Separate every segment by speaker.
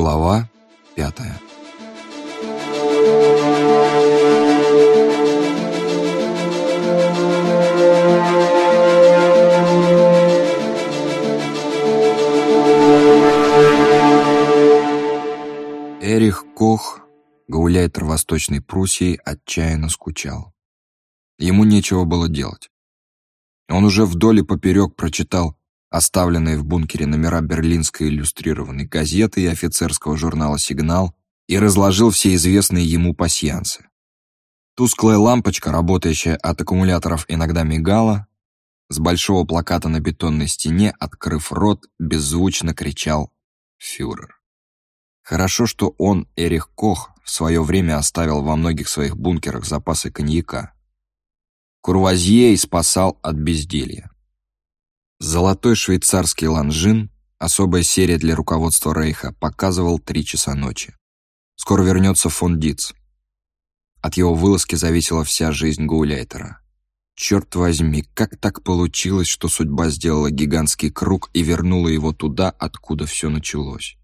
Speaker 1: Глава пятая Эрих Кох, гауляйтер Восточной Пруссии, отчаянно скучал. Ему нечего было делать. Он уже вдоль и поперек прочитал оставленные в бункере номера берлинской иллюстрированной газеты и офицерского журнала «Сигнал» и разложил все известные ему пасьянсы. Тусклая лампочка, работающая от аккумуляторов, иногда мигала. С большого плаката на бетонной стене, открыв рот, беззвучно кричал «Фюрер». Хорошо, что он, Эрих Кох, в свое время оставил во многих своих бункерах запасы коньяка. Курвазье спасал от безделья. Золотой швейцарский Longines, особая серия для руководства Рейха, показывал три часа ночи. Скоро вернется фон Диц. От его вылазки зависела вся жизнь Гауляйтера. Черт возьми, как так получилось, что судьба сделала гигантский круг и вернула его туда, откуда все началось?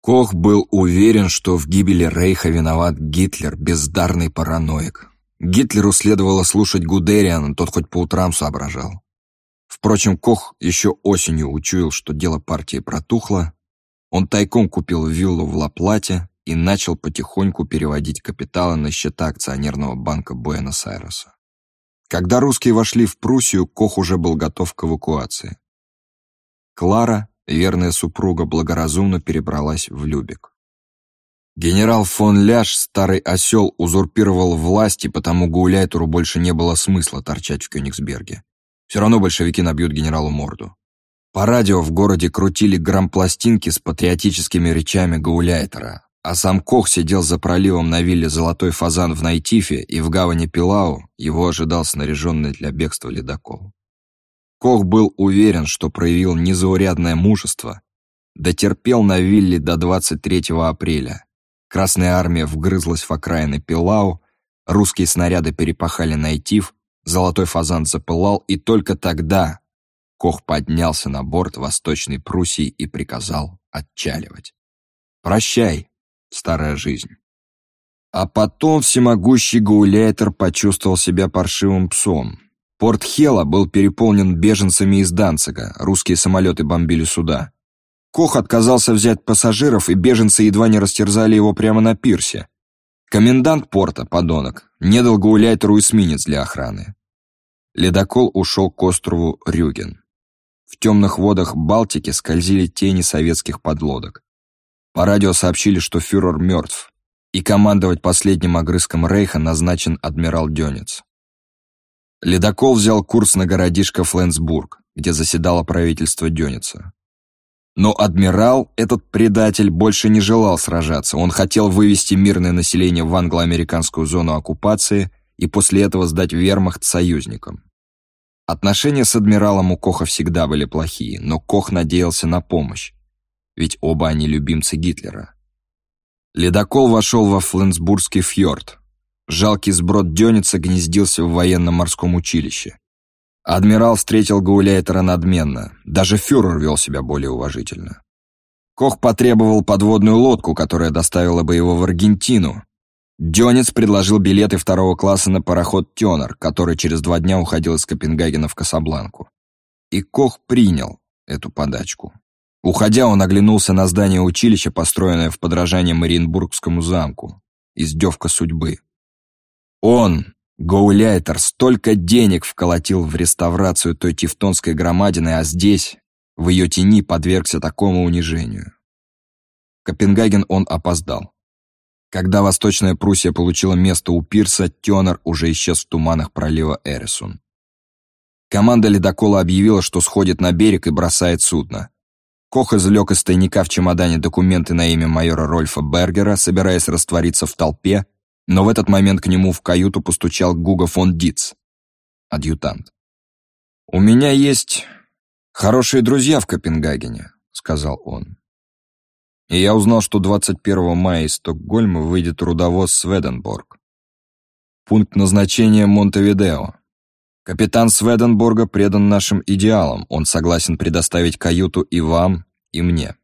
Speaker 1: Кох был уверен, что в гибели Рейха виноват Гитлер, бездарный параноик. Гитлеру следовало слушать Гудериана, тот хоть по утрам соображал. Впрочем, Кох еще осенью учуял, что дело партии протухло. Он тайком купил виллу в Лаплате и начал потихоньку переводить капиталы на счета акционерного банка Буэнос-Айреса. Когда русские вошли в Пруссию, Кох уже был готов к эвакуации. Клара, верная супруга, благоразумно перебралась в Любек. Генерал фон Ляш, старый осел, узурпировал власть, и потому Гауляйтеру больше не было смысла торчать в Кёнигсберге. Все равно большевики набьют генералу морду. По радио в городе крутили грампластинки с патриотическими речами Гауляйтера, а сам Кох сидел за проливом на вилле «Золотой фазан» в Найтифе, и в гавани Пилау его ожидал снаряженный для бегства ледокол. Кох был уверен, что проявил незаурядное мужество, дотерпел на вилле до 23 апреля. Красная армия вгрызлась в окраины Пилау, русские снаряды перепахали Найтиф, Золотой фазан запылал, и только тогда Кох поднялся на борт Восточной Пруссии и приказал отчаливать. «Прощай, старая жизнь». А потом всемогущий Гауляйтер почувствовал себя паршивым псом. Порт Хела был переполнен беженцами из Данцига, русские самолеты бомбили суда. Кох отказался взять пассажиров, и беженцы едва не растерзали его прямо на пирсе. Комендант порта, подонок, не дал Гауляйтеру эсминец для охраны. Ледокол ушел к острову Рюген. В темных водах Балтики скользили тени советских подлодок. По радио сообщили, что фюрер мертв, и командовать последним огрызком Рейха назначен адмирал Дёнец. Ледокол взял курс на городишко Фленсбург, где заседало правительство Дёница. Но адмирал, этот предатель, больше не желал сражаться. Он хотел вывести мирное население в англо-американскую зону оккупации и после этого сдать вермахт союзникам. Отношения с адмиралом у Коха всегда были плохие, но Кох надеялся на помощь, ведь оба они любимцы Гитлера. Ледокол вошел во Фленсбургский фьорд. Жалкий сброд Дёница гнездился в военно-морском училище. Адмирал встретил Гауляйтера надменно, даже фюрер вел себя более уважительно. Кох потребовал подводную лодку, которая доставила бы его в Аргентину. Дёнец предложил билеты второго класса на пароход «Тёнер», который через два дня уходил из Копенгагена в Касабланку. И Кох принял эту подачку. Уходя, он оглянулся на здание училища, построенное в подражание Мариенбургскому замку. Издевка судьбы. Он, Гоуляйтер столько денег вколотил в реставрацию той тевтонской громадины, а здесь, в ее тени, подвергся такому унижению. Копенгаген он опоздал. Когда Восточная Пруссия получила место у пирса, Тёнер уже исчез в туманах пролива Эрисун. Команда ледокола объявила, что сходит на берег и бросает судно. Кох извлек из тайника в чемодане документы на имя майора Рольфа Бергера, собираясь раствориться в толпе, но в этот момент к нему в каюту постучал Гуга фон Диц, адъютант. «У меня есть хорошие друзья в Копенгагене», — сказал он. И я узнал, что 21 мая из Стокгольма выйдет трудовоз Сведенборг. Пункт назначения Монтевидео. Капитан Сведенборга предан нашим идеалам, он согласен предоставить каюту и вам, и мне.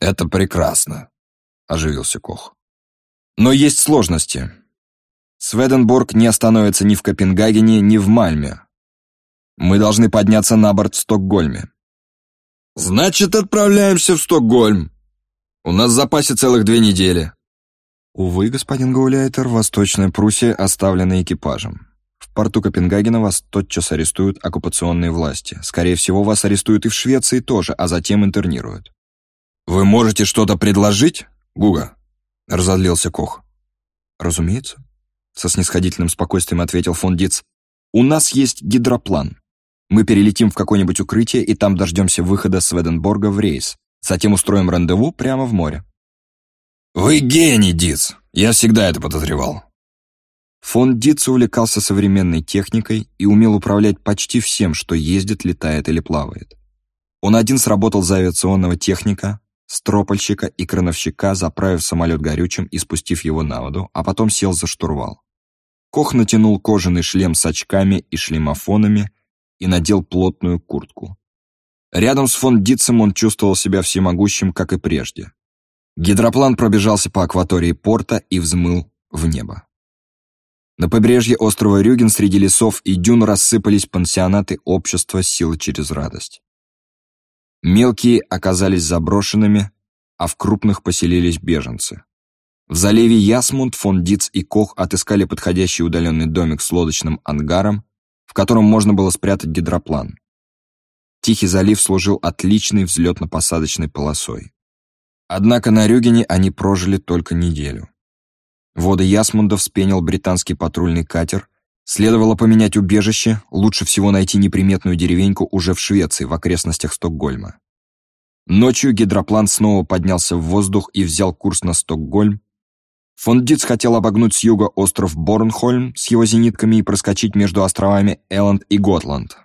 Speaker 1: «Это прекрасно», — оживился Кох. «Но есть сложности. Сведенборг не остановится ни в Копенгагене, ни в Мальме. Мы должны подняться на борт в Стокгольме». «Значит, отправляемся в Стокгольм. У нас в запасе целых две недели».
Speaker 2: Увы, господин Гауляйтер, Восточная Пруссия оставлена экипажем. В порту Копенгагена вас тотчас арестуют оккупационные власти. Скорее всего, вас арестуют и в Швеции тоже, а затем интернируют.
Speaker 1: «Вы можете что-то предложить, Гуга?» — разозлился Кох.
Speaker 2: «Разумеется», — со снисходительным спокойствием ответил фон Диц. «У нас есть гидроплан. Мы перелетим в какое-нибудь укрытие и там дождемся выхода с Веденборга в рейс. Затем устроим рандеву прямо в море».
Speaker 1: «Вы гений, Диц! Я всегда это подозревал».
Speaker 2: Фон Диц увлекался современной техникой и умел управлять почти всем, что ездит, летает или плавает. Он один сработал за авиационного техника, стропольщика и крановщика, заправив самолет горючим и спустив его на воду, а потом сел за штурвал. Кох натянул кожаный шлем с очками и шлемофонами и надел плотную куртку. Рядом с фон Дитцем он чувствовал себя всемогущим, как и прежде. Гидроплан пробежался по акватории порта и взмыл в небо. На побережье острова Рюген среди лесов и дюн рассыпались пансионаты общества «Сила через радость». Мелкие оказались заброшенными, а в крупных поселились беженцы. В заливе Ясмунд фон Диц и Кох отыскали подходящий удаленный домик с лодочным ангаром, в котором можно было спрятать гидроплан. Тихий залив служил отличной взлетно-посадочной полосой. Однако на Рюгене они прожили только неделю. Воды Ясмунда вспенил британский патрульный катер. Следовало поменять убежище, лучше всего найти неприметную деревеньку уже в Швеции, в окрестностях Стокгольма. Ночью гидроплан снова поднялся в воздух и взял курс на Стокгольм. Фон Диц хотел обогнуть с юга остров Борнхольм с его зенитками и проскочить между островами Элланд и Готланд.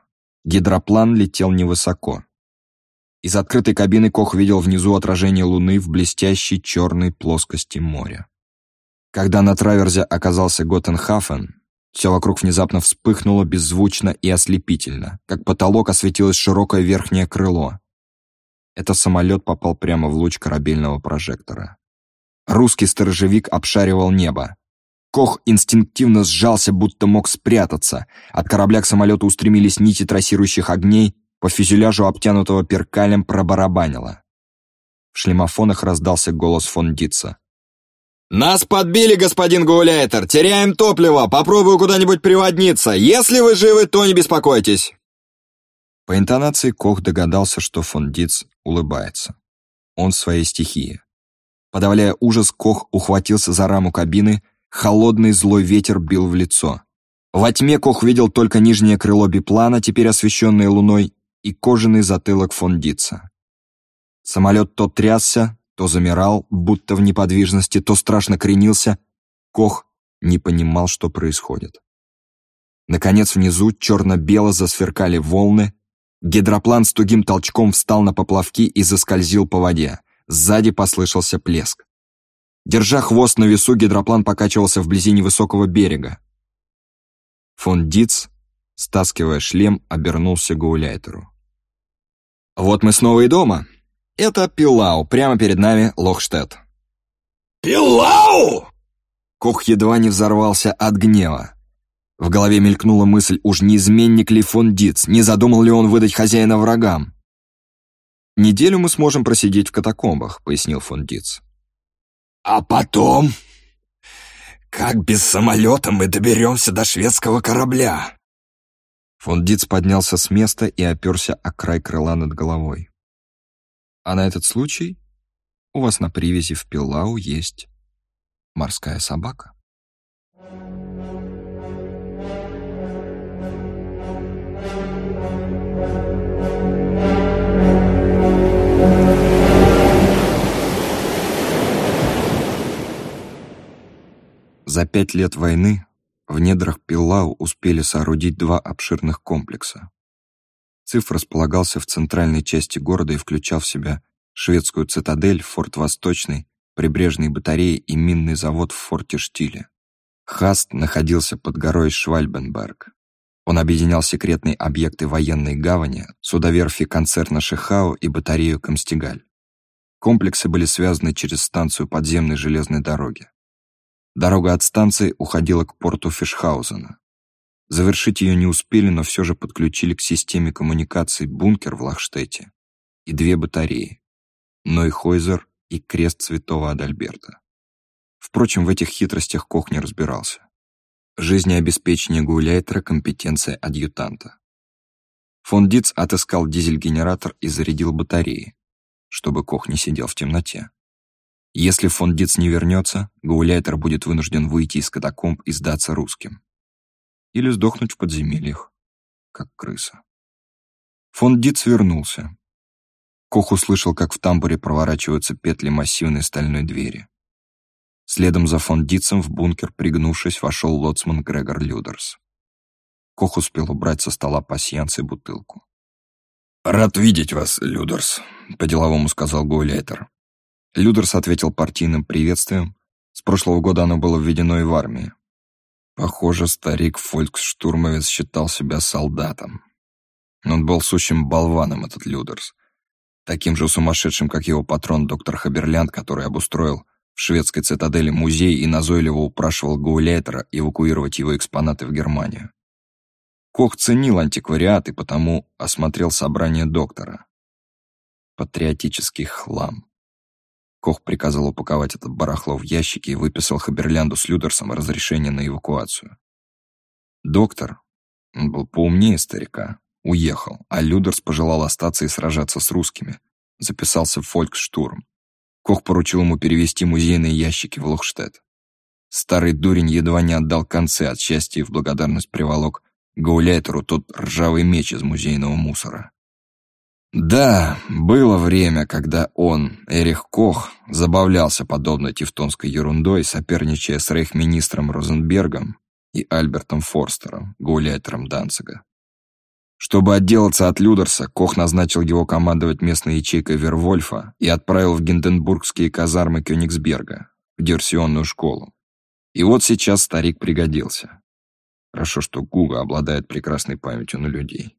Speaker 2: Гидроплан летел невысоко. Из открытой кабины Кох видел внизу отражение луны в блестящей черной плоскости моря. Когда на траверзе оказался Готтенхафен, все вокруг внезапно вспыхнуло беззвучно и ослепительно, как потолок осветилось широкое верхнее крыло. Это самолет попал прямо в луч корабельного прожектора. Русский сторожевик обшаривал небо. Кох инстинктивно сжался, будто мог спрятаться. От корабля к самолету устремились нити трассирующих огней, по фюзеляжу, обтянутого перкалем, пробарабанило. В шлемофонах раздался голос фон Дитца.
Speaker 3: «Нас подбили, господин Гауляйтер! Теряем топливо! Попробую куда-нибудь приводниться! Если вы живы, то не беспокойтесь!»
Speaker 2: По интонации Кох догадался, что фон Диц улыбается. Он в своей стихии. Подавляя ужас, Кох ухватился за раму кабины, холодный злой ветер бил в лицо. Во тьме Кох видел только нижнее крыло биплана, теперь освещенное луной, и кожаный затылок фон Дица. Самолет то трясся, то замирал, будто в неподвижности, то страшно кренился. Кох не понимал, что происходит. Наконец внизу черно-бело засверкали волны. Гидроплан с тугим толчком встал на поплавки и заскользил по воде. Сзади послышался плеск. Держа хвост на весу, гидроплан покачивался вблизи невысокого берега. Фон Диц, стаскивая шлем, обернулся Гауляйтеру. «Вот мы снова и дома. Это Пилау, прямо перед нами Лохштедт».
Speaker 3: «Пилау!»
Speaker 2: Кох едва не взорвался от гнева. В голове мелькнула мысль, уж не изменник ли фон Диц, не задумал ли он выдать хозяина врагам. «Неделю мы сможем просидеть в катакомбах», — пояснил фон Диц.
Speaker 3: «А потом? Как без самолета мы доберемся до шведского корабля?»
Speaker 2: Фон Диц поднялся с места и оперся о край крыла над головой. «А на этот случай у вас на привязи в Пилау есть морская собака». За пять лет войны в недрах Пиллау успели соорудить два обширных комплекса. Циф располагался в центральной части города и включал в себя шведскую цитадель, форт Восточный, прибрежные батареи и минный завод в форте Штиле. Хаст находился под горой Швальбенберг. Он объединял секретные объекты военной гавани, судоверфи концерна Шихау и батарею Камстигаль. Комплексы были связаны через станцию подземной железной дороги. Дорога от станции уходила к порту Фишхаузена. Завершить ее не успели, но все же подключили к системе коммуникаций бункер в Лахштете и две батареи — Нойхойзер и Крест Святого Адальберта. Впрочем, в этих хитростях Кох не разбирался. Жизнеобеспечение Гауляйтера — компетенция адъютанта. Фон Диц отыскал дизель-генератор и зарядил батареи, чтобы Кох не сидел в темноте. Если фон Диц не вернется, Гауляйтер будет вынужден выйти из катакомб и сдаться русским. Или сдохнуть в подземельях, как крыса. Фон Диц вернулся. Кох услышал, как в тамбуре проворачиваются петли массивной стальной двери. Следом за фон Дицем в бункер, пригнувшись, вошел лоцман Грегор Людерс. Кох успел убрать со стола пасьянс и бутылку.
Speaker 1: «Рад видеть вас, Людерс», — по-деловому сказал Гауляйтер.
Speaker 2: Людерс ответил партийным приветствием. С прошлого года оно было введено и в армии.
Speaker 1: Похоже, старик Фольксштурмовец считал себя солдатом. Он был сущим болваном, этот Людерс. Таким же сумасшедшим, как его патрон доктор Хаберлянд, который обустроил в шведской цитадели музей и назойливо упрашивал Гауляйтера эвакуировать его экспонаты в Германию. Кох ценил антиквариат и потому осмотрел собрание доктора. Патриотический хлам. Кох приказал упаковать это барахло в ящики и выписал Хаберлянду с Людерсом разрешение на эвакуацию. Доктор, он был поумнее старика, уехал, а Людерс пожелал остаться и сражаться с русскими. Записался в фольксштурм. Кох поручил ему перевести музейные ящики в Лохштедт. Старый дурень едва не отдал концы от счастья и в благодарность приволок Гауляйтеру тот ржавый меч из музейного мусора. Да, было время, когда он, Эрих Кох, забавлялся подобной тевтонской ерундой, соперничая с рейхминистром Розенбергом и Альбертом Форстером, гауляйтером Данцига. Чтобы отделаться от Людерса, Кох назначил его командовать местной ячейкой Вервольфа и отправил в Гинденбургские казармы Кёнигсберга, в диверсионную школу. И вот сейчас старик пригодился. Хорошо, что Гуга обладает прекрасной памятью на людей.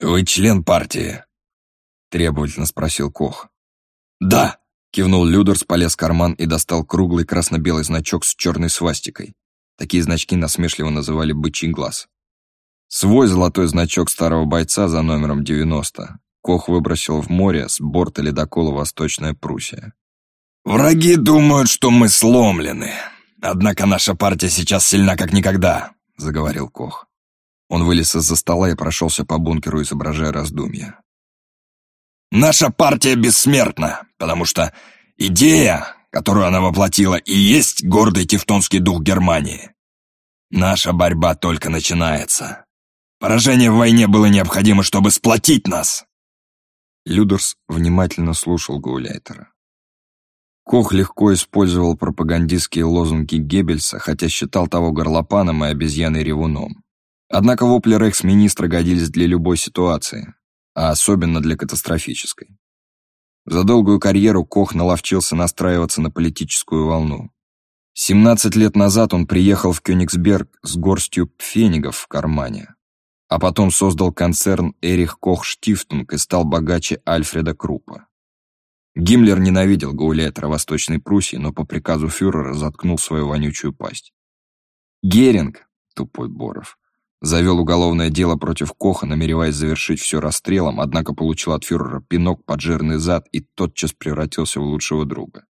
Speaker 1: «Вы член партии?» — требовательно спросил Кох. «Да!» — кивнул Людерс, полез в карман и достал круглый красно-белый значок с черной свастикой. Такие значки насмешливо называли «бычий глаз». Свой золотой значок старого бойца за номером 90 Кох выбросил в море с борта ледокола «Восточная Пруссия». «Враги думают, что мы сломлены. Однако наша партия сейчас сильна как никогда», — заговорил Кох. Он вылез из-за стола и прошелся по бункеру, изображая раздумья. «Наша партия бессмертна, потому что идея, которую она воплотила, и есть гордый тевтонский дух Германии. Наша борьба только начинается. Поражение в войне было необходимо, чтобы сплотить нас!» Людерс внимательно слушал Гауляйтера. Кох легко использовал пропагандистские лозунги Геббельса, хотя считал того горлопаном и обезьяной-ревуном. Однако вопли рейхсминистра годились для любой ситуации, а особенно для катастрофической. За долгую карьеру Кох наловчился настраиваться на политическую волну. 17 лет назад он приехал в Кёнигсберг с горстью пфенигов в кармане, а потом создал концерн Эрих Кох Штифтунг и стал богаче Альфреда Крупа. Гиммлер ненавидел гауляйтера Восточной Пруссии, но по приказу фюрера заткнул свою вонючую пасть. Геринг, тупой Боров, завел уголовное дело против Коха, намереваясь завершить все расстрелом, однако получил от фюрера пинок под жирный зад и тотчас превратился в лучшего друга.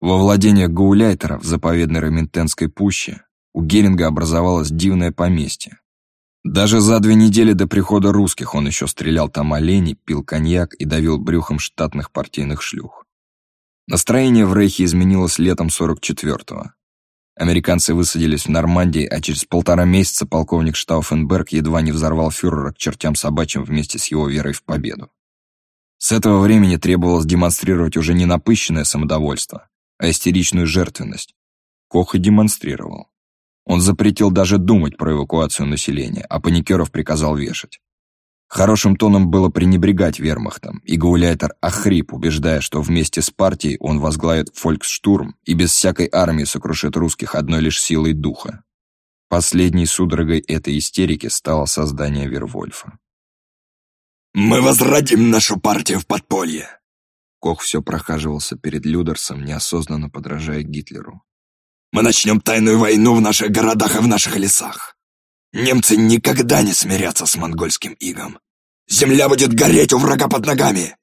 Speaker 1: Во владениях Гауляйтера в заповедной Рементенской пуще у Геринга образовалось дивное поместье, даже за две недели до прихода русских он еще стрелял там оленей, пил коньяк и давил брюхом штатных партийных шлюх. Настроение в Рейхе изменилось летом 44-го. Американцы высадились в Нормандии, а через полтора месяца полковник Штауфенберг едва не взорвал фюрера к чертям собачьим вместе с его верой в победу. С этого времени требовалось демонстрировать уже не напыщенное самодовольство, а истеричную жертвенность. Кох и демонстрировал. Он запретил даже думать про эвакуацию населения, а паникеров приказал вешать. Хорошим тоном было пренебрегать вермахтом, и Гауляйтер охрип, убеждая, что вместе с партией он возглавит фольксштурм и без всякой армии сокрушит русских одной лишь силой духа. Последней судорогой этой истерики стало создание Вервольфа. «Мы возродим нашу партию в подполье.
Speaker 2: Кох все прохаживался перед Людерсом, неосознанно подражая Гитлеру.
Speaker 3: «Мы начнем тайную войну в наших городах и в наших лесах. Немцы никогда не смирятся с монгольским игом. Земля будет гореть у врага под ногами.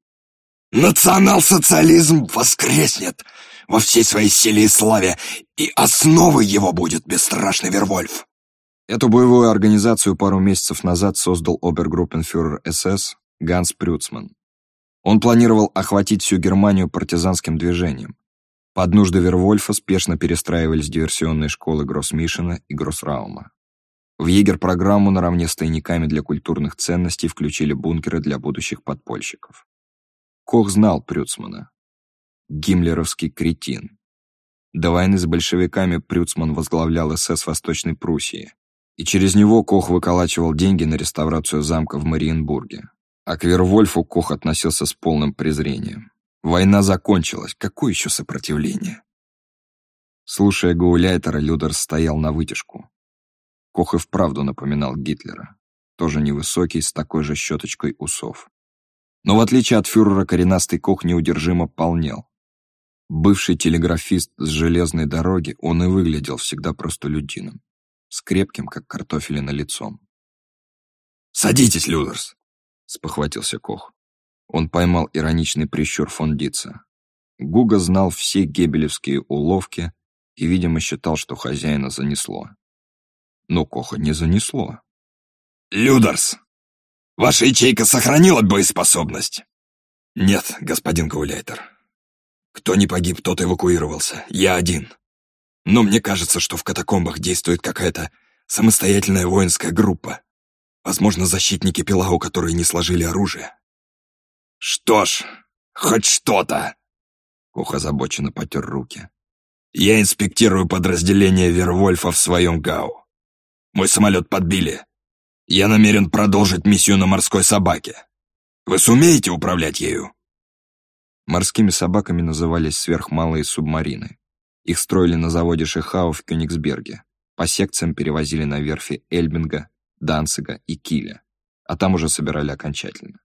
Speaker 3: Национал-социализм воскреснет во всей своей силе и славе, и основой его будет бесстрашный Вервольф.
Speaker 2: Эту боевую организацию пару месяцев назад создал обергруппенфюрер СС Ганс Прюцман. Он планировал охватить всю Германию партизанским движением. Под нужды Вервольфа спешно перестраивались диверсионные школы Гроссмишена и Гроссраума. В егер-программу наравне с тайниками для культурных ценностей включили бункеры для будущих подпольщиков. Кох знал Прюцмана. Гиммлеровский кретин. До войны с большевиками Прюцман возглавлял СС Восточной Пруссии, и через него Кох выколачивал деньги на реставрацию замка в Мариенбурге. А к Вервольфу Кох относился с полным презрением. Война закончилась, какое еще сопротивление? Слушая Гауляйтера, Людер стоял на вытяжку. Кох и вправду напоминал Гитлера. Тоже невысокий, с такой же щеточкой усов. Но в отличие от фюрера, коренастый Кох неудержимо полнел. Бывший телеграфист с железной дороги, он и выглядел всегда простолюдином, с крепким, как картофелина, лицом.
Speaker 3: «Садитесь, Людерс!»
Speaker 2: — спохватился Кох. Он поймал ироничный прищур фон. Гуга знал все гебелевские уловки и, видимо, считал, что хозяина занесло но Коха не занесло.
Speaker 3: «Людерс, ваша ячейка сохранила боеспособность?» «Нет, господин Гауляйтер. Кто не погиб, тот эвакуировался. Я один. Но мне кажется, что в катакомбах действует какая-то самостоятельная воинская группа. Возможно, защитники Пилау, которые не сложили оружие. Что ж, хоть что-то!»
Speaker 2: Кох озабоченно потер руки.
Speaker 3: «Я инспектирую подразделение Вервольфа в своем ГАУ. Мой самолет подбили. Я намерен продолжить миссию на морской собаке. Вы сумеете управлять ею?»
Speaker 2: Морскими собаками назывались сверхмалые субмарины. Их строили на заводе Шихау в Кёнигсберге. По секциям перевозили на верфи Эльбинга, Данцига и Киля, а там уже собирали окончательно.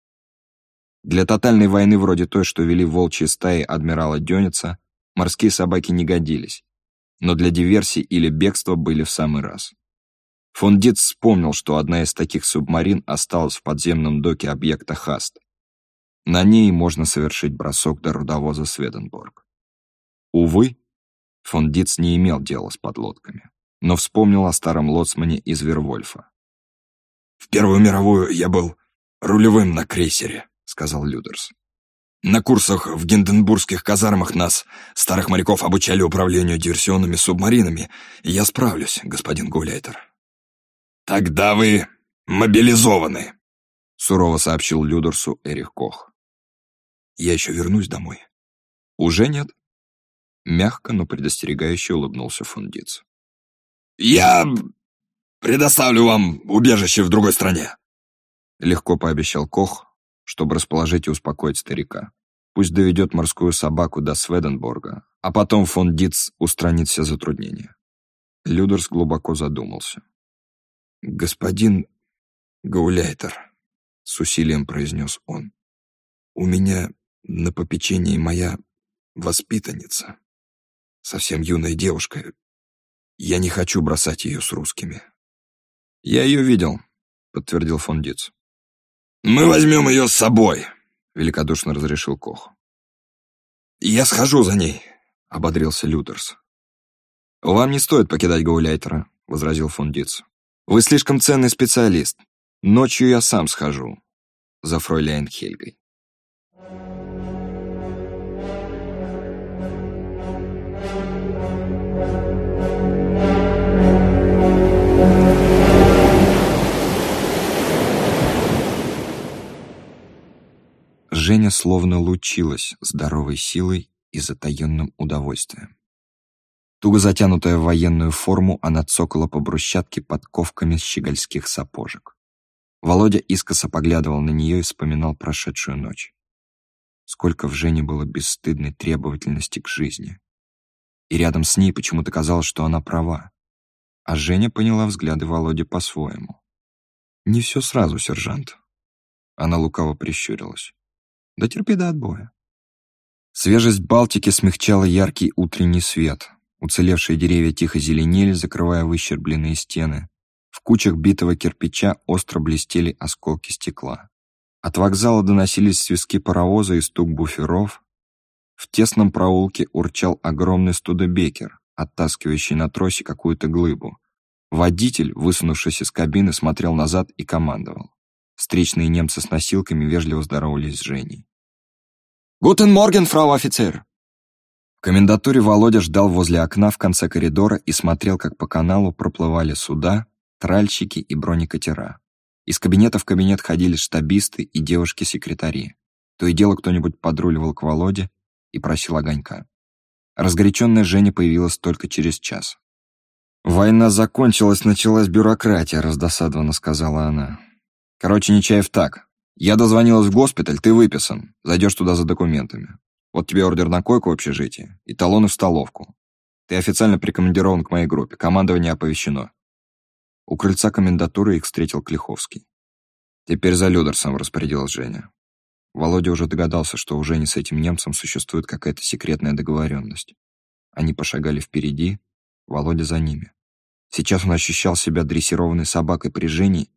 Speaker 2: Для тотальной войны вроде той, что вели волчьи стаи адмирала Дёница, морские собаки не годились, но для диверсий или бегства были в самый раз. Фон Дитz вспомнил, что одна из таких субмарин осталась в подземном доке объекта Хаст. На ней можно совершить бросок до рудовоза Сведенборг. Увы, фон Дитz не имел дела с подлодками, но вспомнил о старом лоцмане из Вервольфа.
Speaker 3: «В Первую мировую я был рулевым на крейсере», — сказал Людерс. «На курсах в Гинденбургских казармах нас, старых моряков, обучали управлению диверсионными субмаринами, и я справлюсь, господин Гуляйтер». «Тогда вы мобилизованы», — сурово сообщил Людорсу Эрих Кох.
Speaker 2: «Я еще вернусь домой». «Уже нет?» Мягко, но предостерегающе улыбнулся Фундиц.
Speaker 3: «Я предоставлю вам убежище в другой стране», —
Speaker 2: легко пообещал Кох, чтобы расположить и успокоить старика. Пусть доведет морскую собаку до Сведенборга, а потом фон Диц устранит все затруднения. Людерс глубоко задумался. «Господин Гауляйтер», — с усилием произнес он, — «у меня на попечении моя воспитанница, совсем юная девушка. Я не хочу бросать ее с русскими». «Я ее видел», — подтвердил фон Диц.
Speaker 3: «Мы возьмем ее с собой», —
Speaker 2: великодушно разрешил Кох.
Speaker 3: «Я схожу за ней», — ободрился Лютерс.
Speaker 2: «Вам не стоит покидать Гауляйтера», — возразил фон Диц. Вы слишком ценный специалист. Ночью я сам схожу за фройляйн Хельгой. Женя словно лучилась здоровой силой и затаенным удовольствием. Туго затянутая в военную форму, она цокала по брусчатке подковками щегольских сапожек. Володя искоса поглядывал на нее и вспоминал прошедшую ночь. Сколько в Жене было бесстыдной требовательности к жизни. И рядом с ней почему-то казалось, что она права. А Женя поняла взгляды Володи по-своему. «Не все сразу, сержант». Она лукаво прищурилась. «Да терпи до отбоя. Свежесть Балтики смягчала яркий утренний свет. Уцелевшие деревья тихо зеленели, закрывая выщербленные стены. В кучах битого кирпича остро блестели осколки стекла. От вокзала доносились свистки паровоза и стук буферов. В тесном проулке урчал огромный студебекер, оттаскивающий на тросе какую-то глыбу. Водитель, высунувшись из кабины, смотрел назад и командовал. Встречные немцы с носилками вежливо здоровались с Женей.
Speaker 1: «Гутен морген, фрау офицер!»
Speaker 2: Комендатуре Володя ждал возле окна в конце коридора и смотрел, как по каналу проплывали суда, тральщики и бронекатера. Из кабинета в кабинет ходили штабисты и девушки-секретари. То и дело кто-нибудь подруливал к Володе и просил огонька. Разгоряченная Женя появилась только через час. «Война закончилась, началась бюрократия», — раздосадованно сказала она. «Короче, Нечаев так. Я дозвонилась в госпиталь, ты выписан. Зайдешь туда за документами. Вот тебе ордер на койку в общежитии и талоны в столовку. Ты официально прикомандирован к моей группе. Командование оповещено. У крыльца комендатуры их встретил Клиховский. «Теперь за Людерсом», — распорядилась Женя. Володя уже догадался, что у Жени с этим немцем существует какая-то секретная договоренность. Они пошагали впереди, Володя за ними. Сейчас он ощущал себя дрессированной собакой при Жене,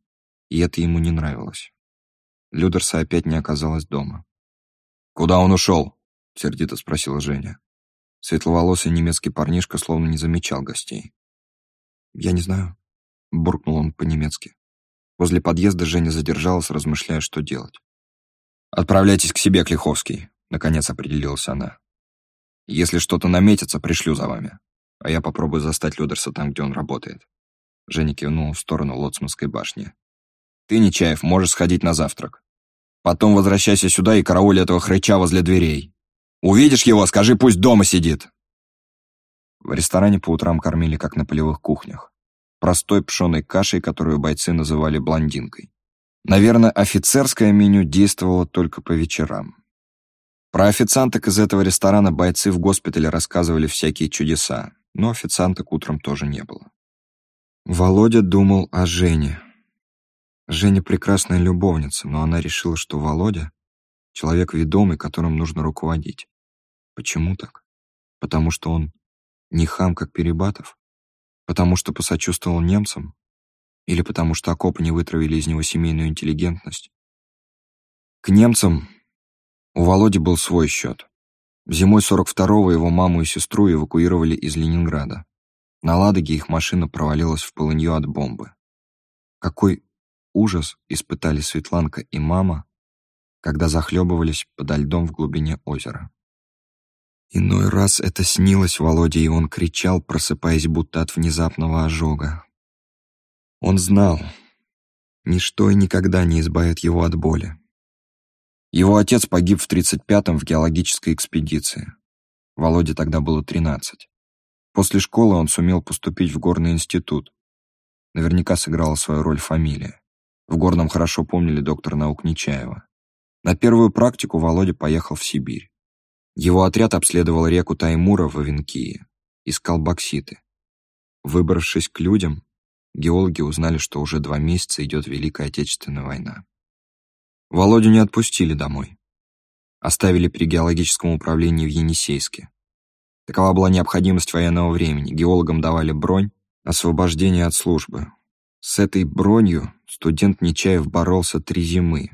Speaker 2: и это ему не нравилось. Людерса опять не оказалось дома.
Speaker 1: «Куда он ушел?»
Speaker 2: — сердито спросила Женя. Светловолосый немецкий парнишка словно не замечал гостей. «Я не знаю», буркнул он по-немецки. Возле подъезда Женя задержалась, размышляя, что делать.
Speaker 1: «Отправляйтесь к себе, Клиховский», — наконец определилась она. «Если что-то наметится, пришлю за вами, а я попробую застать Людерса там, где он работает».
Speaker 2: Женя кивнул в сторону Лоцманской башни.
Speaker 1: «Ты, Нечаев, можешь сходить на завтрак. Потом возвращайся сюда и карауль этого хрыча возле дверей. Увидишь его, скажи, пусть дома сидит».
Speaker 2: В ресторане по утрам кормили, как на полевых кухнях простой пшеной кашей, которую бойцы называли блондинкой. Наверное, офицерское меню действовало только по вечерам. Про официанток из этого ресторана бойцы в госпитале рассказывали всякие чудеса, но официанток утром тоже не было. Володя думал о Жене. Женя прекрасная любовница, но она решила, что Володя — человек ведомый, которым нужно руководить. Почему так? Потому что он не хам, как Перебатов? Потому что посочувствовал немцам? Или потому что окопы не вытравили из него семейную интеллигентность? К немцам у Володи был свой счет. Зимой 42-го его маму и сестру эвакуировали из Ленинграда. На Ладоге их машина провалилась в полынье от бомбы. Какой ужас испытали Светланка и мама, когда захлебывались подо льдом в глубине озера. Иной раз это снилось Володе, и он кричал, просыпаясь будто от внезапного ожога. Он знал, ничто и никогда не избавит его от боли. Его отец погиб в 35-м в геологической экспедиции. Володе тогда было 13. После школы он сумел поступить в горный институт. Наверняка сыграла свою роль фамилия. В горном хорошо помнили доктор наук Нечаева. На первую практику Володя поехал в Сибирь. Его отряд обследовал реку Таймура в Авенкии, искал бокситы. Выбравшись к людям, геологи узнали, что уже два месяца идет Великая Отечественная война. Володю не отпустили домой. Оставили при геологическом управлении в Енисейске. Такова была необходимость военного времени. Геологам давали бронь, освобождение от службы. С этой бронью студент Нечаев боролся три зимы.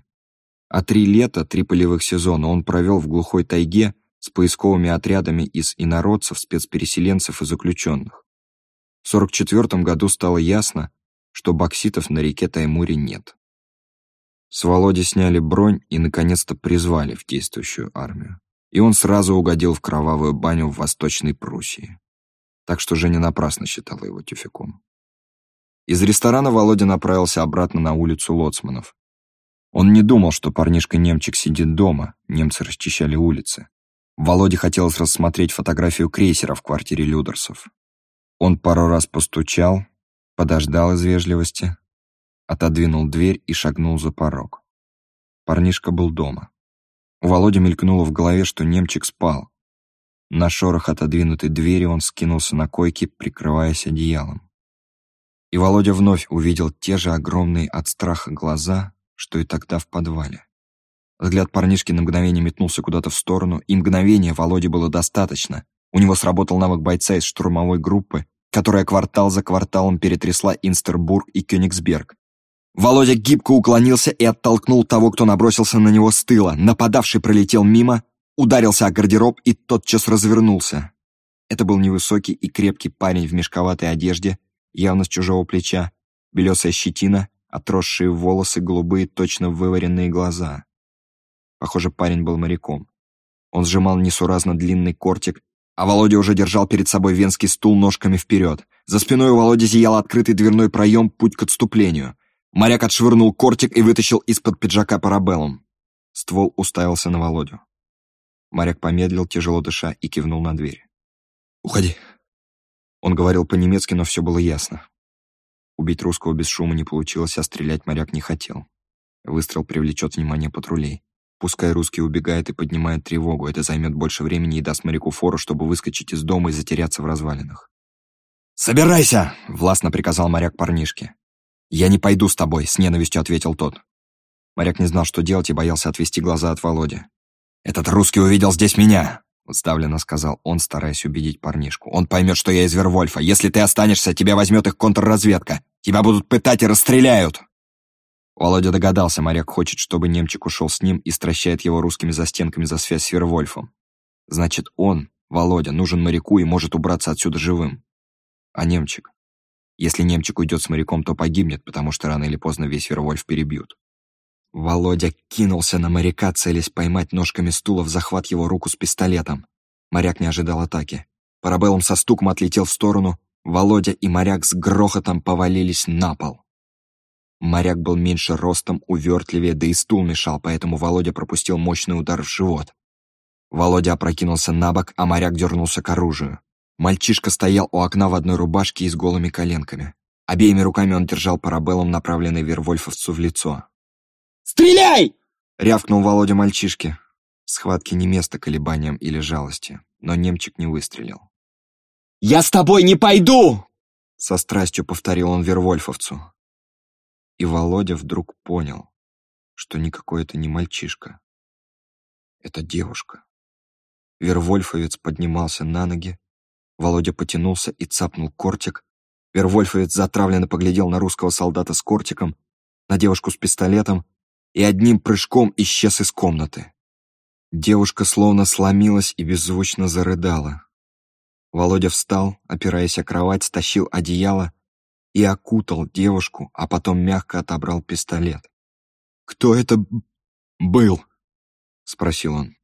Speaker 2: А три лета, три полевых сезона он провел в глухой тайге с поисковыми отрядами из инородцев, спецпереселенцев и заключенных. В 1944 году стало ясно, что бокситов на реке Таймуре нет. С Володи сняли бронь и наконец-то призвали в действующую армию. И он сразу угодил в кровавую баню в Восточной Пруссии. Так что Женя напрасно считала его тюфяком. Из ресторана Володя направился обратно на улицу Лоцманов. Он не думал, что парнишка-немчик сидит дома, немцы расчищали улицы. Володе хотелось рассмотреть фотографию крейсера в квартире Людерсов. Он пару раз постучал, подождал из вежливости, отодвинул дверь и шагнул за порог. Парнишка был дома. У Володи мелькнуло в голове, что немчик спал. На шорох отодвинутой двери он скинулся на койке, прикрываясь одеялом. И Володя вновь увидел те же огромные от страха глаза, что и тогда в подвале. Взгляд парнишки на мгновение метнулся куда-то в сторону, и мгновения Володе было достаточно. У него сработал навык бойца из штурмовой группы, которая квартал за кварталом перетрясла Инстербург и Кёнигсберг. Володя гибко уклонился и оттолкнул того, кто набросился на него с тыла. Нападавший пролетел мимо, ударился о гардероб и тотчас развернулся. Это был невысокий и крепкий парень в мешковатой одежде, явно с чужого плеча, белесая щетина, отросшие волосы, голубые, точно вываренные глаза. Похоже, парень был моряком. Он сжимал несуразно длинный кортик, а Володя уже держал перед собой венский стул ножками вперед. За спиной у Володи зиял открытый дверной проем, путь к отступлению. Моряк отшвырнул кортик и вытащил из-под пиджака парабеллум. Ствол уставился на Володю. Моряк помедлил, тяжело дыша, и кивнул на дверь. «Уходи». Он говорил по-немецки, но все было ясно. Убить русского без шума не получилось, а стрелять моряк не хотел. Выстрел привлечет внимание патрулей. Пускай русский убегает и поднимает тревогу, это займет больше времени и даст моряку фору, чтобы выскочить из дома и затеряться в развалинах. «Собирайся!» — властно приказал моряк парнишке. «Я не пойду с тобой», — с ненавистью ответил тот. Моряк не знал, что делать, и боялся отвести глаза от Володи. «Этот русский увидел здесь меня!» Сдавленно сказал он, стараясь убедить парнишку. «Он поймет, что я из Вервольфа. Если ты останешься, тебя возьмет их контрразведка. Тебя будут пытать и расстреляют!» Володя догадался, моряк хочет, чтобы немчик ушел с ним и стращает его русскими застенками за связь с Вервольфом. Значит, он, Володя, нужен моряку и может убраться отсюда живым. А немчик? Если немчик уйдет с моряком, то погибнет, потому что рано или поздно весь Вервольф перебьют. Володя кинулся на моряка, целясь поймать ножками стула в захват его руку с пистолетом. Моряк не ожидал атаки. Парабеллум со стуком отлетел в сторону, Володя и моряк с грохотом повалились на пол. Моряк был меньше ростом, увертливее, да и стул мешал, поэтому Володя пропустил мощный удар в живот. Володя опрокинулся на бок, а моряк дернулся к оружию. Мальчишка стоял у окна в одной рубашке и с голыми коленками. Обеими руками он держал парабеллум, направленный Вервольфовцу в лицо.
Speaker 4: «Стреляй!»
Speaker 2: — рявкнул Володя мальчишке. В схватке не место колебаниям или жалости, но немчик не выстрелил.
Speaker 4: «Я с тобой не пойду!»
Speaker 2: Со страстью повторил он Вервольфовцу. И Володя вдруг понял, что никакой это не мальчишка. Это девушка. Вервольфовец поднимался на ноги, Володя потянулся и цапнул кортик. Вервольфовец затравленно поглядел на русского солдата с кортиком, на девушку с пистолетом, и одним прыжком исчез из комнаты. Девушка словно сломилась и беззвучно зарыдала. Володя встал, опираясь о кровать, стащил одеяло и окутал девушку, а потом мягко отобрал пистолет. «Кто это был?» — спросил он.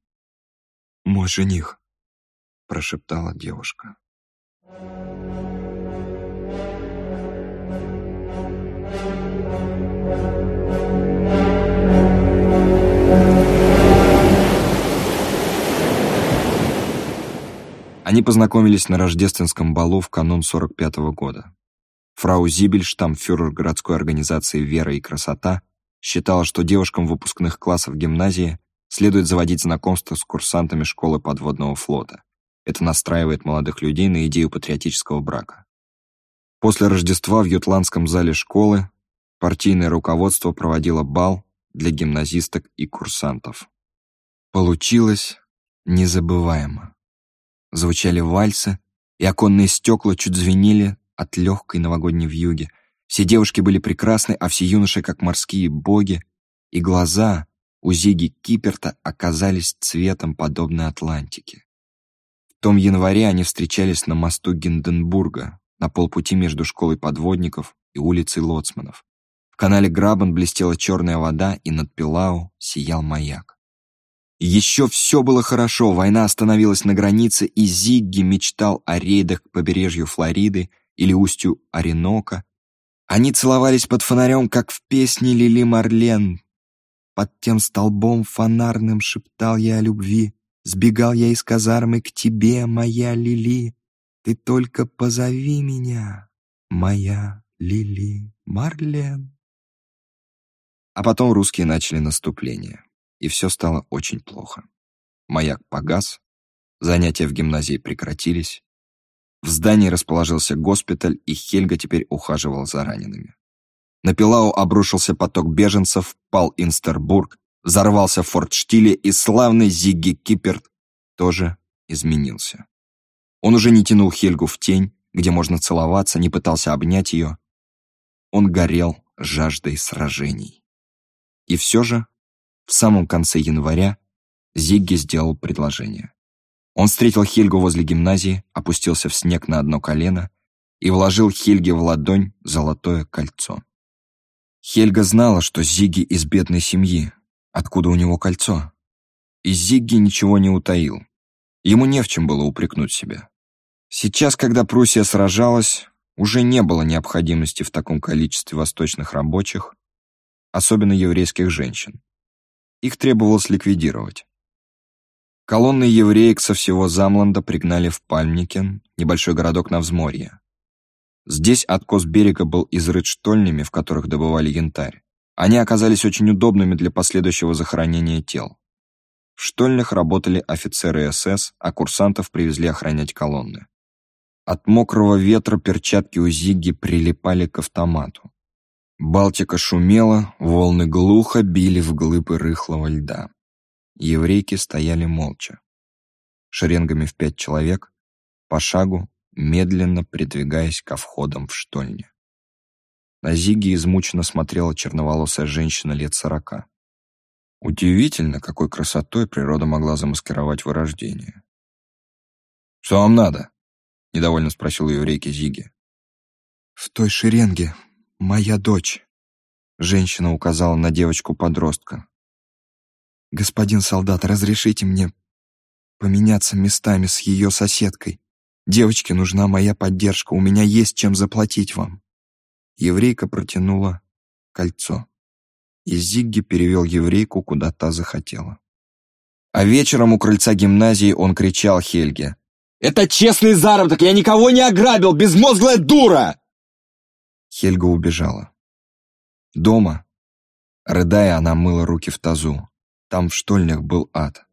Speaker 2: «Мой жених», — прошептала девушка. Они познакомились на рождественском балу в канун 45-го года. Фрау Зибель, штамфюрер городской организации «Вера и красота», считала, что девушкам выпускных классов гимназии следует заводить знакомство с курсантами школы подводного флота. Это настраивает молодых людей на идею патриотического брака. После Рождества в ютландском зале школы партийное руководство проводило бал для гимназисток и курсантов. Получилось незабываемо. Звучали вальсы, и оконные стекла чуть звенели от легкой новогодней вьюги. Все девушки были прекрасны, а все юноши как морские боги, и глаза у Зиги Киперта оказались цветом, подобной Атлантике. В том январе они встречались на мосту Гинденбурга, на полпути между школой подводников и улицей лоцманов. В канале Грабен блестела черная вода, и над Пилау сиял маяк. Еще все было хорошо, война остановилась на границе, и Зигги мечтал о рейдах к побережью Флориды или устью Оренока. Они целовались под фонарем, как в песне Лили Марлен. Под тем столбом фонарным шептал я о любви. Сбегал я из казармы к тебе, моя Лили. Ты только позови меня, моя Лили Марлен. А потом русские начали наступление и все стало очень плохо. Маяк погас, занятия в гимназии прекратились. В здании расположился госпиталь, и Хельга теперь ухаживал за ранеными. На Пилау обрушился поток беженцев, пал Инстербург, взорвался в фортштиле, и славный Зигги Киперт тоже изменился. Он уже не тянул Хельгу в тень, где можно целоваться, не пытался обнять ее. Он горел жаждой сражений. И все же, в самом конце января, Зигги сделал предложение. Он встретил Хельгу возле гимназии, опустился в снег на одно колено и вложил Хельге в ладонь золотое кольцо. Хельга знала, что Зигги из бедной семьи, откуда у него кольцо. И Зигги ничего не утаил. Ему не в чем было упрекнуть себя. Сейчас, когда Пруссия сражалась, уже не было необходимости в таком количестве восточных рабочих, особенно еврейских женщин. Их требовалось ликвидировать. Колонны евреек со всего Замланда пригнали в Пальмникен, небольшой городок на взморье. Здесь откос берега был изрыт штольнями, в которых добывали янтарь. Они оказались очень удобными для последующего захоронения тел. В штольнях работали офицеры СС, а курсантов привезли охранять колонны. От мокрого ветра перчатки у Зигги прилипали к автомату. Балтика шумела, волны глухо били в глыбы рыхлого льда. Еврейки стояли молча. Шеренгами в пять человек, по шагу, медленно придвигаясь ко входам в штольни. На Зиги измученно смотрела черноволосая женщина лет сорока. Удивительно, какой красотой природа могла замаскировать вырождение. «Что вам надо?» — недовольно спросил еврейки Зиги. «В той шеренге моя дочь», — женщина указала на девочку-подростка. «Господин солдат, разрешите мне поменяться местами с ее соседкой. Девочке нужна моя поддержка, у меня есть чем заплатить вам». Еврейка протянула кольцо, и Зигги перевел еврейку, куда та захотела. А вечером у крыльца гимназии он кричал Хельге.
Speaker 4: Это честный заработок, я никого не ограбил, безмозглая дура!»
Speaker 2: Хельга убежала. Дома, рыдая, она мыла руки в тазу. Там в штольнях был ад.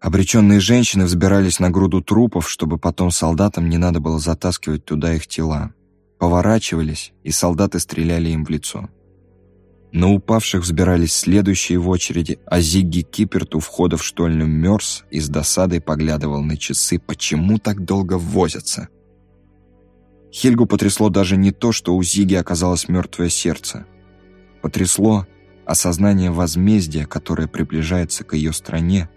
Speaker 2: Обреченные женщины взбирались на груду трупов, чтобы потом солдатам не надо было затаскивать туда их тела. Поворачивались, и солдаты стреляли им в лицо. На упавших взбирались следующие в очереди, а Зигги Киперт у входа в штольню мерз и с досадой поглядывал на часы, почему так долго возятся. Хельгу потрясло даже не то, что у Зиги оказалось мертвое сердце. Потрясло осознание возмездия, которое приближается к ее стране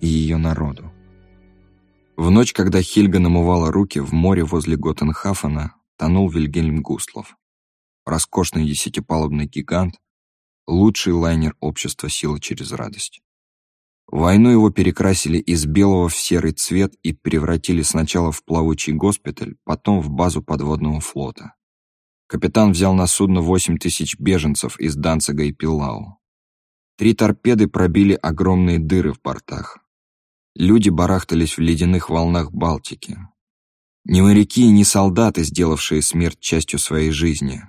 Speaker 2: и ее народу. В ночь, когда Хельга намывала руки, в море возле Готенхафена тонул Вильгельм Густлов роскошный десятипалубный гигант, лучший лайнер общества «Сила через радость». войну его перекрасили из белого в серый цвет и превратили сначала в плавучий госпиталь, потом в базу подводного флота. Капитан взял на судно 8 тысяч беженцев из Данцига и Пиллау. Три торпеды пробили огромные дыры в бортах. Люди барахтались в ледяных волнах Балтики. Ни моряки, ни солдаты, сделавшие смерть частью своей жизни,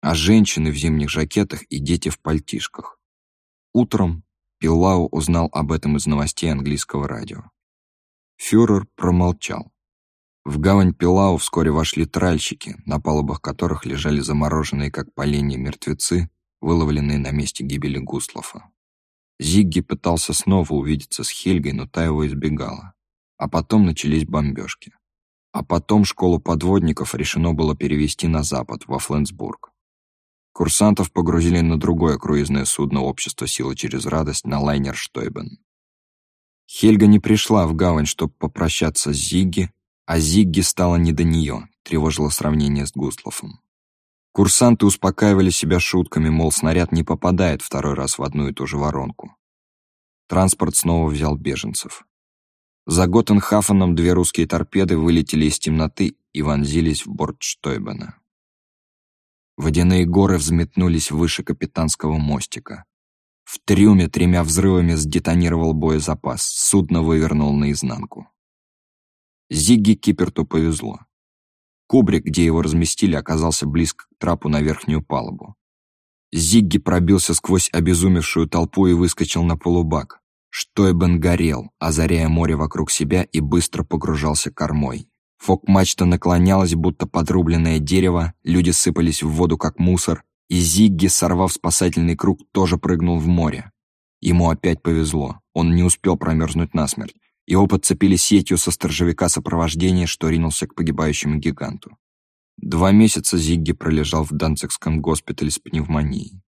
Speaker 2: а женщины в зимних жакетах и дети в пальтишках. Утром Пиллау узнал об этом из новостей английского радио. Фюрер промолчал. В гавань Пилау вскоре вошли тральщики, на палубах которых лежали замороженные, как поленья, мертвецы, выловленные на месте гибели Густлофа. Зигги пытался снова увидеться с Хельгой, но та его избегала. А потом начались бомбежки. А потом школу подводников решено было перевести на запад, во Фленсбург. Курсантов погрузили на другое круизное судно общества «Сила через радость» на лайнер «Штойбен». Хельга не пришла в гавань, чтобы попрощаться с Зигги, а Зигги стало не до нее, тревожило сравнение с Густлофом. Курсанты успокаивали себя шутками, мол, снаряд не попадает второй раз в одну и ту же воронку. Транспорт снова взял беженцев. За Готенхафеном две русские торпеды вылетели из темноты и вонзились в борт Штойбена. Водяные горы взметнулись выше капитанского мостика. В трюме тремя взрывами сдетонировал боезапас, судно вывернул наизнанку. Зигги Киперту повезло. Кубрик, где его разместили, оказался близко к трапу на верхнюю палубу. Зигги пробился сквозь обезумевшую толпу и выскочил на полубак. Штойбен горел, озаряя море вокруг себя и быстро погружался кормой. Фок-мачта наклонялась, будто подрубленное дерево, люди сыпались в воду, как мусор, и Зигги, сорвав спасательный круг, тоже прыгнул в море. Ему опять повезло, он не успел промерзнуть насмерть. Его подцепили сетью со сторожевика сопровождения, что ринулся к погибающему гиганту. Два месяца Зигги пролежал в Данцигском госпитале с пневмонией.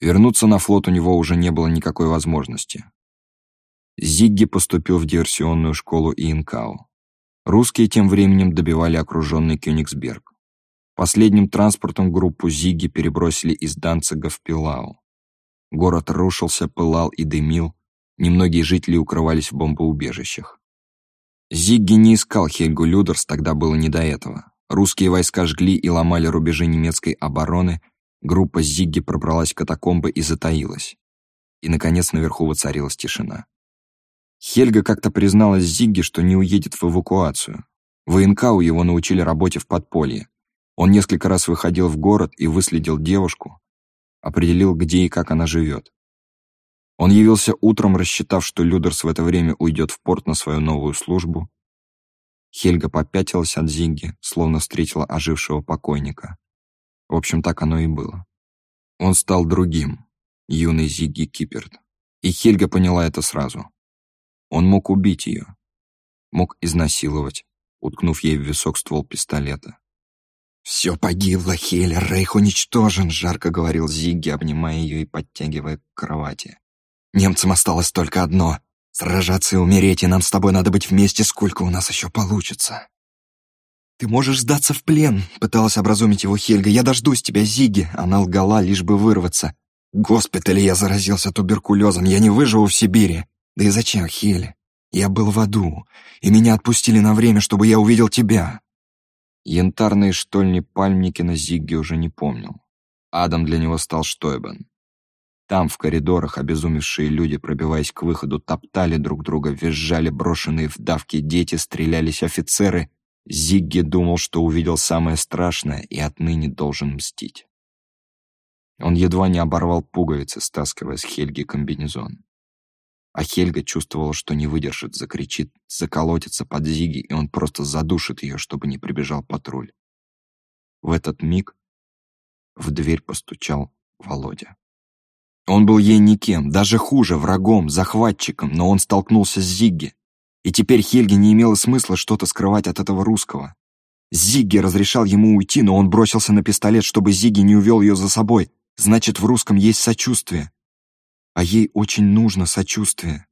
Speaker 2: Вернуться на флот у него уже не было никакой возможности. Зигги поступил в диверсионную школу Иенкау. Русские тем временем добивали окруженный Кёнигсберг. Последним транспортом группу Зигги перебросили из Данцига в Пилау. Город рушился, пылал и дымил, немногие жители укрывались в бомбоубежищах. Зигги не искал Хельгу Людерс, тогда было не до этого. Русские войска жгли и ломали рубежи немецкой обороны, группа Зигги пробралась в катакомбы и затаилась. И, наконец, наверху воцарилась тишина. Хельга как-то призналась Зигге, что не уедет в эвакуацию. В ИНКУ его научили работе в подполье. Он несколько раз выходил в город и выследил девушку, определил, где и как она живет. Он явился утром, рассчитав, что Людерс в это время уйдет в порт на свою новую службу. Хельга попятилась от Зигги, словно встретила ожившего покойника. В общем, так оно и было. Он стал другим, юный Зигги Киперт. И Хельга поняла это сразу. Он мог убить ее. Мог изнасиловать, уткнув ей в висок ствол пистолета. «Все погибло, Хелер, Рейх уничтожен», — жарко говорил Зигги, обнимая ее и подтягивая к кровати. «Немцам осталось только одно — сражаться и умереть, и нам с тобой надо быть вместе, сколько у нас еще получится». «Ты можешь сдаться в плен», — пыталась образумить его Хельга. «Я дождусь тебя, Зиги». Она лгала, лишь бы вырваться. «Госпитале я заразился туберкулезом, я не выживу в Сибири». «Да и зачем, Хель? Я был в аду, и меня отпустили на время, чтобы я увидел тебя. Янтарные штольни на Зигге уже не помнил. Адам для него стал Штойбен. Там, в коридорах, обезумевшие люди, пробиваясь к выходу, топтали друг друга, визжали брошенные в давки дети, стрелялись офицеры. Зигги думал, что увидел самое страшное и отныне должен мстить. Он едва не оборвал пуговицы, стаскивая с Хельги комбинезон. А Хельга чувствовала, что не выдержит, закричит, заколотится под Зиги, и он просто задушит ее, чтобы не прибежал патруль. В этот миг в дверь постучал Володя. Он был ей никем, даже хуже, врагом, захватчиком, но он столкнулся с Зигги. И теперь Хельге не имело смысла что-то скрывать от этого русского. Зигги разрешал ему уйти, но он бросился на пистолет, чтобы Зигги не увел ее за собой. Значит, в русском есть сочувствие. А ей очень нужно сочувствие.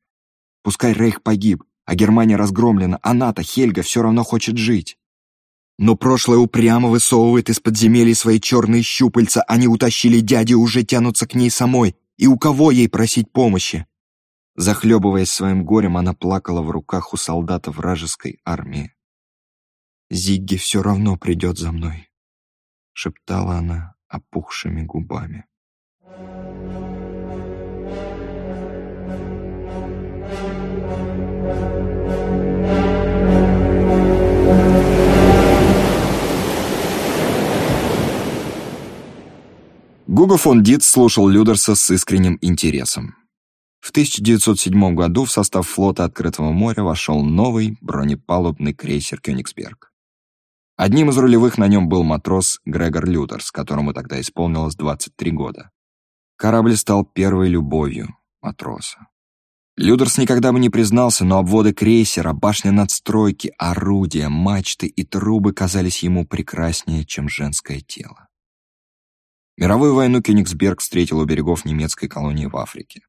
Speaker 2: Пускай Рейх погиб, а Германия разгромлена, она-то, Хельга, все равно хочет жить. Но прошлое упрямо высовывает из подземелья свои черные щупальца, они утащили дяди уже тянутся к ней самой, и у кого ей просить помощи? Захлебываясь своим горем, она плакала в руках у солдата вражеской армии. «Зигги все равно придет за мной», — шептала она опухшими губами.
Speaker 1: Гуго фон Дитz слушал Людерса с искренним интересом. В 1907 году в состав флота Открытого моря вошел новый бронепалубный крейсер «Кёнигсберг». Одним из рулевых на нем был матрос Грегор Людерс, которому тогда исполнилось 23 года. Корабль стал первой любовью матроса. Людерс никогда бы не признался, но обводы крейсера, башня надстройки, орудия, мачты и трубы казались ему прекраснее, чем женское тело. Мировую войну Кёнигсберг встретил у берегов немецкой колонии в Африке.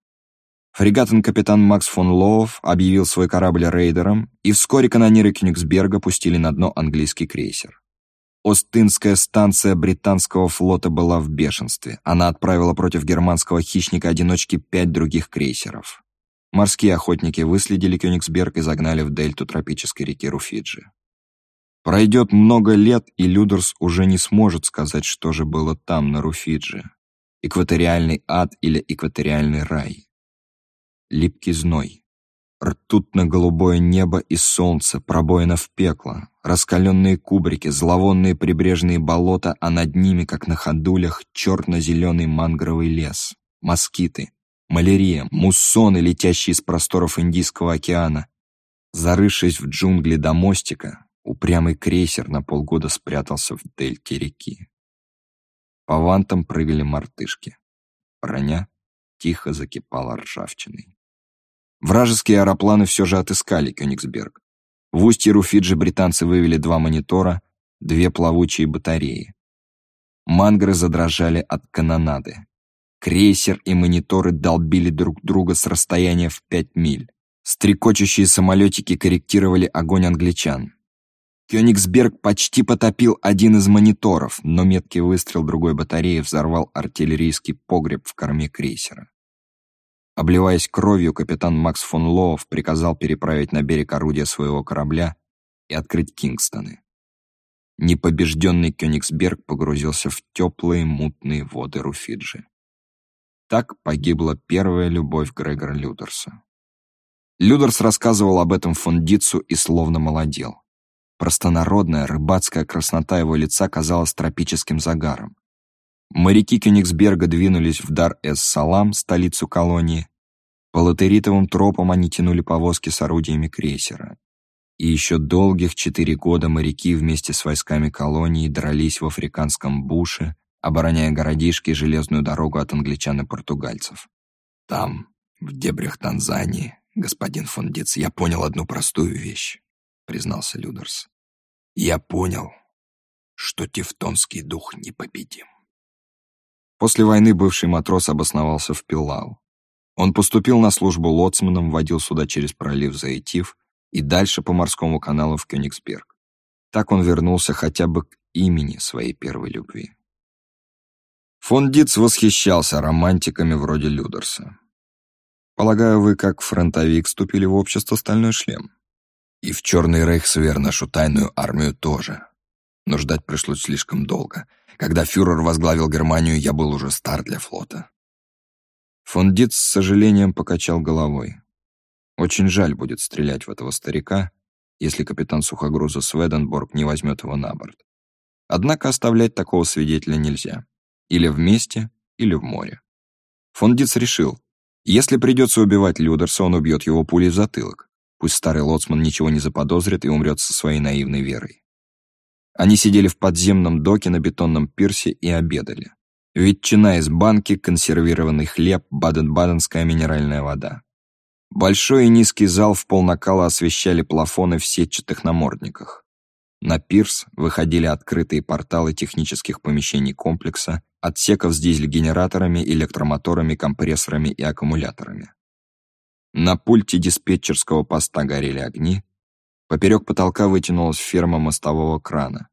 Speaker 1: Фрегатен-капитан Макс фон Лоуф объявил свой корабль рейдером, и вскоре канониры Кёнигсберга пустили на дно английский крейсер. Остинская станция британского флота была в бешенстве. Она отправила против германского хищника-одиночки пять других крейсеров. Морские охотники выследили Кёнигсберг и загнали в дельту тропической реки Руфиджи. Пройдет много лет, и Людерс уже не сможет сказать, что же было там, на Руфидже. Экваториальный ад или экваториальный рай. Липкий зной. Ртутно-голубое небо и солнце, пробоина в пекло, раскаленные кубрики, зловонные прибрежные болота, а над ними, как на ходулях, черно-зеленый мангровый лес, москиты, малярия, муссоны, летящие из просторов Индийского океана. Зарывшись в джунгли до мостика, Упрямый крейсер на полгода спрятался в дельте реки. По вантам прыгали мартышки. Броня
Speaker 2: тихо закипала ржавчиной. Вражеские аэропланы все же отыскали Кёнигсберг. В устье Руфиджи британцы вывели два монитора, две плавучие батареи. Мангры задрожали от канонады. Крейсер и мониторы долбили друг друга с расстояния в пять миль. Стрекочущие самолетики корректировали огонь англичан. Кёнигсберг почти потопил один из мониторов, но меткий выстрел другой батареи взорвал артиллерийский погреб в корме крейсера. Обливаясь кровью, капитан Макс фон Лоов приказал переправить на берег орудия своего корабля и открыть Кингстоны. Непобежденный Кёнигсберг погрузился в теплые мутные воды Руфиджи. Так погибла первая любовь Грегора Людерса. Людерс рассказывал об этом фон Дитцу и словно молодел. Простонародная рыбацкая краснота его лица казалась тропическим загаром. Моряки Кёнигсберга двинулись в Дар-эс-Салам, столицу колонии. По латеритовым тропам они тянули повозки с орудиями крейсера. И еще долгих четыре года моряки вместе с войсками колонии дрались в африканском буше, обороняя городишки и железную дорогу от англичан и португальцев.
Speaker 3: Там, в дебрях Танзании, господин фон Диц, я понял одну простую вещь. — признался Людерс. «Я понял, что тевтонский дух непобедим».
Speaker 2: После войны бывший матрос обосновался в Пилау. Он поступил на службу лоцманом, водил суда через пролив Заитив и дальше по морскому каналу в Кёнигсберг. Так он вернулся хотя бы к имени своей первой любви. Фон Диц восхищался романтиками вроде Людерса. «Полагаю, вы, как фронтовик, вступили в общество «Стальной шлем»?»
Speaker 3: И в Черный Рейхсвер нашу тайную армию тоже. Но ждать пришлось слишком долго. Когда фюрер возглавил Германию, я был уже стар для флота.
Speaker 2: Фон Дитz с сожалением покачал головой. Очень жаль будет стрелять в этого старика, если капитан сухогруза Сведенборг не возьмет его на борт. Однако оставлять такого свидетеля нельзя. Или вместе, или в море. Фон Диц решил, если придется убивать Людерса, он убьет его пулей в затылок. Пусть старый лоцман ничего не заподозрит и умрет со своей наивной верой. Они сидели в подземном доке на бетонном пирсе и обедали. Ветчина из банки, консервированный хлеб, баден-баденская минеральная вода. Большой и низкий зал в полнакала освещали плафоны в сетчатых намордниках. На пирс выходили открытые порталы технических помещений комплекса, отсеков с дизель-генераторами, электромоторами, компрессорами и аккумуляторами. На пульте диспетчерского поста горели огни. Поперек потолка вытянулась ферма мостового крана.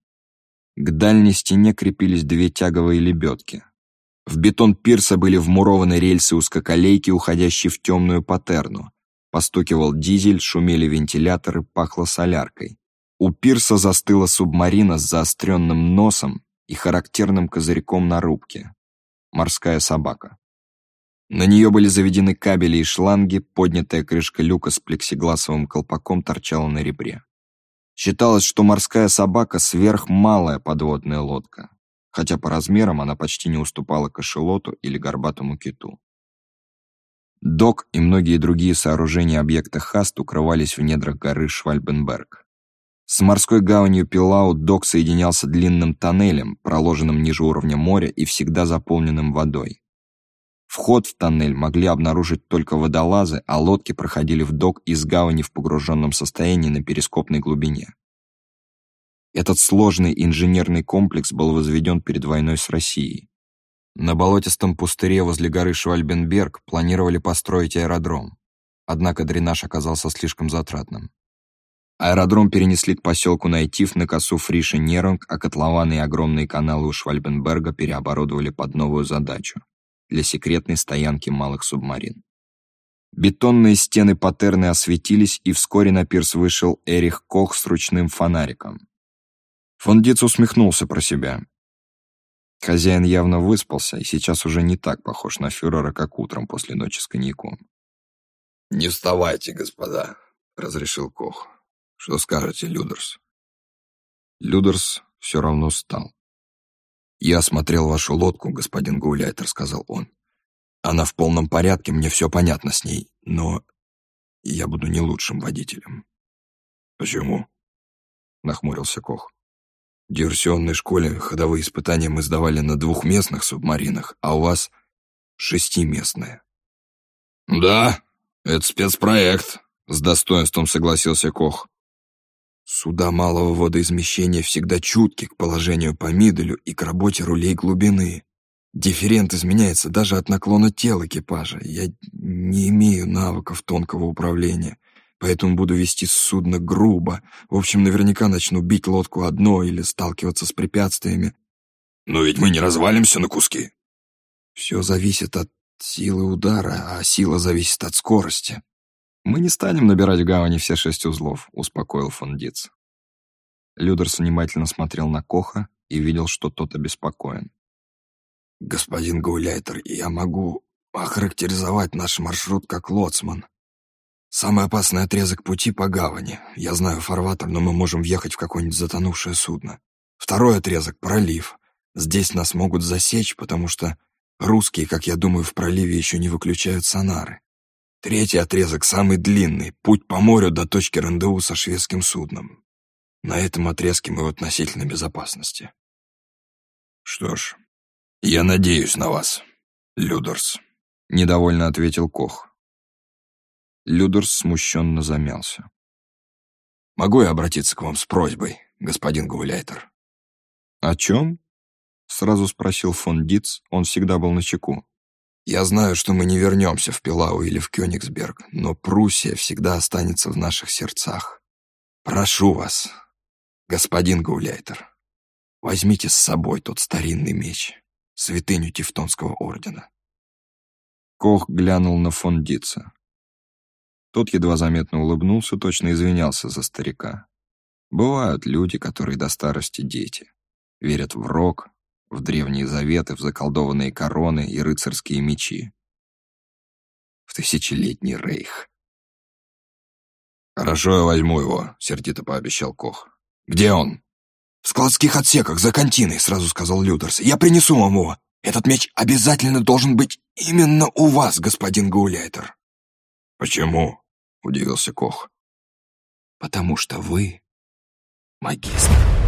Speaker 2: К дальней стене крепились две тяговые лебедки. В бетон пирса были вмурованы рельсы узкоколейки, уходящие в темную патерну. Постукивал дизель, шумели вентиляторы, пахло соляркой. У пирса застыла субмарина с заостренным носом и характерным козырьком на рубке. Морская собака. На нее были заведены кабели и шланги, поднятая крышка люка с плексигласовым колпаком торчала на ребре. Считалось, что морская собака — сверхмалая подводная лодка, хотя по размерам она почти не уступала кашелоту или горбатому киту. Док и многие другие сооружения объекта Хаст укрывались в недрах горы Швальбенберг. С морской гаванью Пилау док соединялся длинным тоннелем, проложенным ниже уровня моря и всегда заполненным водой. Вход в тоннель могли обнаружить только водолазы, а лодки проходили в док из гавани в погруженном состоянии на перископной глубине. Этот сложный инженерный комплекс был возведен перед войной с Россией. На болотистом пустыре возле горы Швальбенберг планировали построить аэродром, однако дренаж оказался слишком затратным. Аэродром перенесли к поселку Найтив на косу Фриша-Нерунг, а котлованы и огромные каналы у Швальбенберга переоборудовали под новую задачу для секретной стоянки малых субмарин. Бетонные стены патерны осветились, и вскоре на пирс вышел Эрих Кох с ручным фонариком. Фон Диц усмехнулся про себя. Хозяин явно выспался и сейчас уже не так похож на фюрера, как утром после ночи с коньяком.
Speaker 3: «Не вставайте, господа», — разрешил Кох. «Что скажете, Людерс?»
Speaker 2: Людерс все равно встал.
Speaker 3: «Я осмотрел вашу лодку, господин Гауляйтер», — сказал он. «Она в полном порядке, мне все понятно с ней, но я буду не лучшим водителем». «Почему?» — нахмурился Кох. «В диверсионной школе ходовые испытания мы сдавали на двухместных субмаринах, а у вас шестиместная. Да, это спецпроект, с достоинством согласился Кох.
Speaker 2: Суда малого водоизмещения всегда чутки к положению по миделю и к работе рулей глубины. Дифферент изменяется даже от наклона тела экипажа. Я не имею навыков тонкого управления, поэтому буду вести судно грубо. В общем, наверняка начну бить лодку одной или сталкиваться с препятствиями.
Speaker 3: Но ведь мы не развалимся на куски.
Speaker 2: Все зависит от силы удара, а сила зависит от скорости.
Speaker 1: Мы не станем набирать в гавани все шесть узлов, успокоил фон Диц. Людерс внимательно смотрел на Коха и видел, что тот обеспокоен.
Speaker 2: «Господин Гауляйтер, я могу охарактеризовать наш маршрут как лоцман. Самый опасный отрезок пути по гавани. Я знаю фарватер, но мы можем въехать в какое-нибудь затонувшее судно. Второй отрезок — пролив. Здесь нас могут засечь, потому что русские, как я думаю, в проливе еще не выключают сонары. Третий отрезок самый длинный, путь по морю до точки рандеву со шведским судном. На этом отрезке мы в относительной безопасности.
Speaker 3: Что ж, «Я надеюсь на вас, Людерс», —
Speaker 1: недовольно ответил Кох. Людерс смущенно замялся.
Speaker 2: «Могу я обратиться к вам с просьбой, господин Гауляйтер?»
Speaker 1: «О чем?» — сразу спросил фон Диц, он всегда был на чеку.
Speaker 2: «Я знаю, что мы не вернемся в Пилау или в Кёнигсберг, но Пруссия всегда останется в наших сердцах. Прошу вас, господин Гауляйтер, возьмите с собой тот старинный меч» святыню Тевтонского ордена.
Speaker 1: Кох глянул на фон Дица. Тот едва заметно улыбнулся, точно извинялся за старика. Бывают люди, которые до старости дети. Верят в рок, в древние заветы, в заколдованные короны и рыцарские мечи. В тысячелетний рейх.
Speaker 3: «Хорошо, я возьму его», — сердито пообещал Кох. «Где он?»
Speaker 2: «В складских отсеках, за континой», — сразу сказал Лютерс. «Я принесу вам его. Этот меч обязательно должен быть именно у вас, господин Гауляйтер».
Speaker 3: «Почему?» — удивился Кох.
Speaker 2: «Потому что вы магистр».